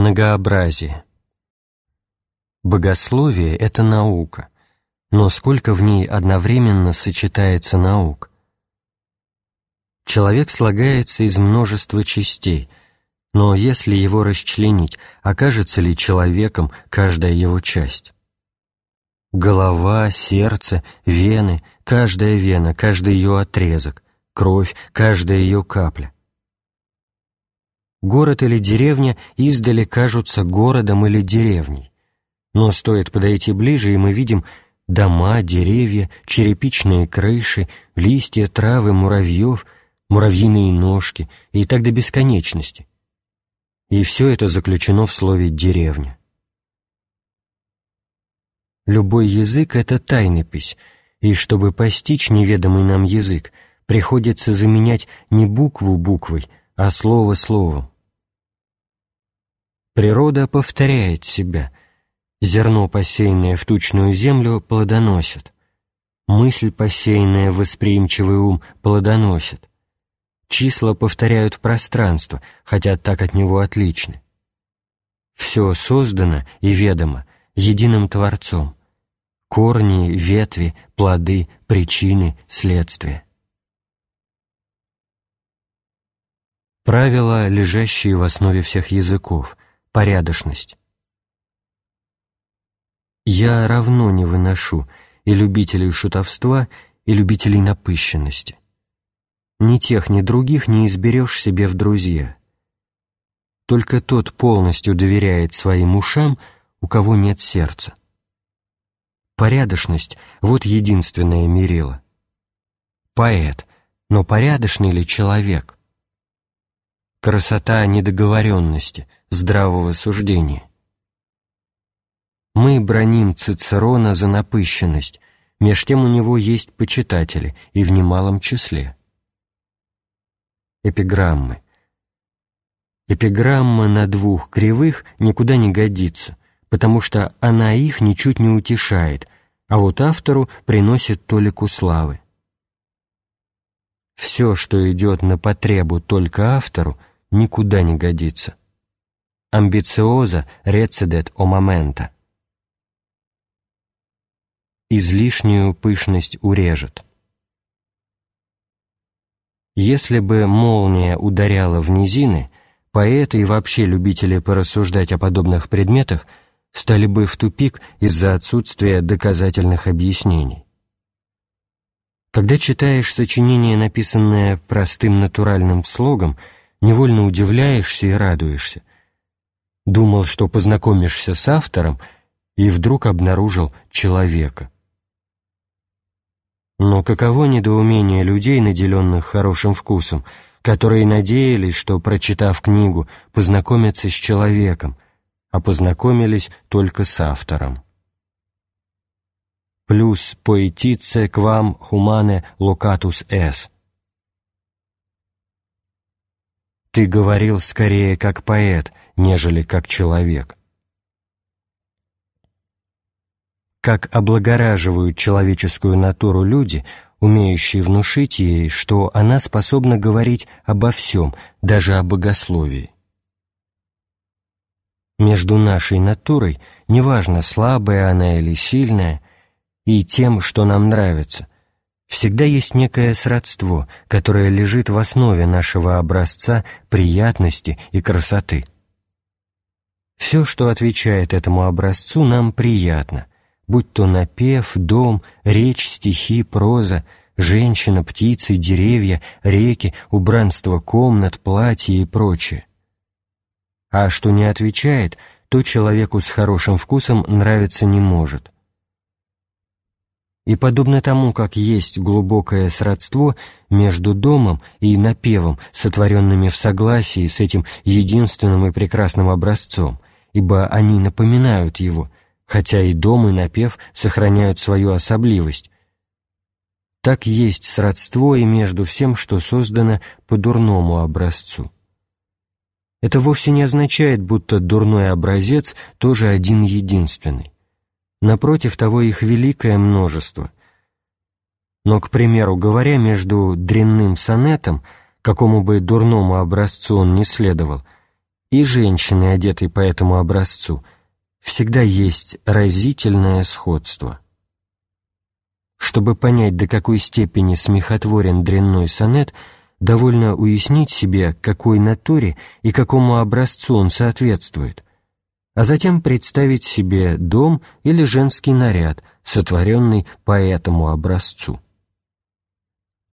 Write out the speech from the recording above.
Многообразие. Богословие — это наука, но сколько в ней одновременно сочетается наук? Человек слагается из множества частей, но если его расчленить, окажется ли человеком каждая его часть? Голова, сердце, вены, каждая вена, каждый ее отрезок, кровь, каждая ее капля — Город или деревня издали кажутся городом или деревней. Но стоит подойти ближе, и мы видим дома, деревья, черепичные крыши, листья, травы, муравьев, муравьиные ножки и так до бесконечности. И все это заключено в слове «деревня». Любой язык — это тайнопись, и чтобы постичь неведомый нам язык, приходится заменять не букву буквой, а слово словом. Природа повторяет себя. Зерно, посеянное в тучную землю, плодоносит. Мысль, посеянная в восприимчивый ум, плодоносит. Числа повторяют пространство, хотя так от него отличны. Все создано и ведомо единым Творцом. Корни, ветви, плоды, причины, следствия. Правила, лежащие в основе всех языков — порядочность. Я равно не выношу и любителей шутовства, и любителей напыщенности. Ни тех, ни других не изберешь себе в друзья. Только тот полностью доверяет своим ушам, у кого нет сердца. Порядочность — вот единственное мерило. Поэт, но порядочный ли человек? Красота недоговоренности — здравого суждения. Мы броним Цицерона за напыщенность, меж тем у него есть почитатели, и в немалом числе. Эпиграммы. Эпиграмма на двух кривых никуда не годится, потому что она их ничуть не утешает, а вот автору приносит толику славы. Все, что идет на потребу только автору, никуда не годится амбициоза рецидет о момента. Излишнюю пышность урежет. Если бы молния ударяла в низины, поэты и вообще любители порассуждать о подобных предметах стали бы в тупик из-за отсутствия доказательных объяснений. Когда читаешь сочинение, написанное простым натуральным слогом, невольно удивляешься и радуешься, думал, что познакомишься с автором, и вдруг обнаружил человека. Но каково недоумение людей, наделенных хорошим вкусом, которые надеялись, что, прочитав книгу, познакомятся с человеком, а познакомились только с автором. Плюс поэтице к вам хумане локатус эс. Ты говорил скорее как поэт, нежели как человек. Как облагораживают человеческую натуру люди, умеющие внушить ей, что она способна говорить обо всем, даже о богословии. Между нашей натурой, неважно, слабая она или сильная, и тем, что нам нравится, всегда есть некое сродство, которое лежит в основе нашего образца приятности и красоты. Все, что отвечает этому образцу, нам приятно, будь то напев, дом, речь, стихи, проза, женщина, птицы, деревья, реки, убранство комнат, платья и прочее. А что не отвечает, то человеку с хорошим вкусом нравиться не может. И подобно тому, как есть глубокое сродство между домом и напевом, сотворенными в согласии с этим единственным и прекрасным образцом – ибо они напоминают его, хотя и дом, и напев сохраняют свою особливость. Так есть сродство и между всем, что создано по дурному образцу. Это вовсе не означает, будто дурной образец тоже один-единственный. Напротив того, их великое множество. Но, к примеру, говоря между дрянным сонетом, какому бы дурному образцу он не следовал, и женщины, одетой по этому образцу, всегда есть разительное сходство. Чтобы понять, до какой степени смехотворен дрянной сонет, довольно уяснить себе, какой натуре и какому образцу он соответствует, а затем представить себе дом или женский наряд, сотворенный по этому образцу.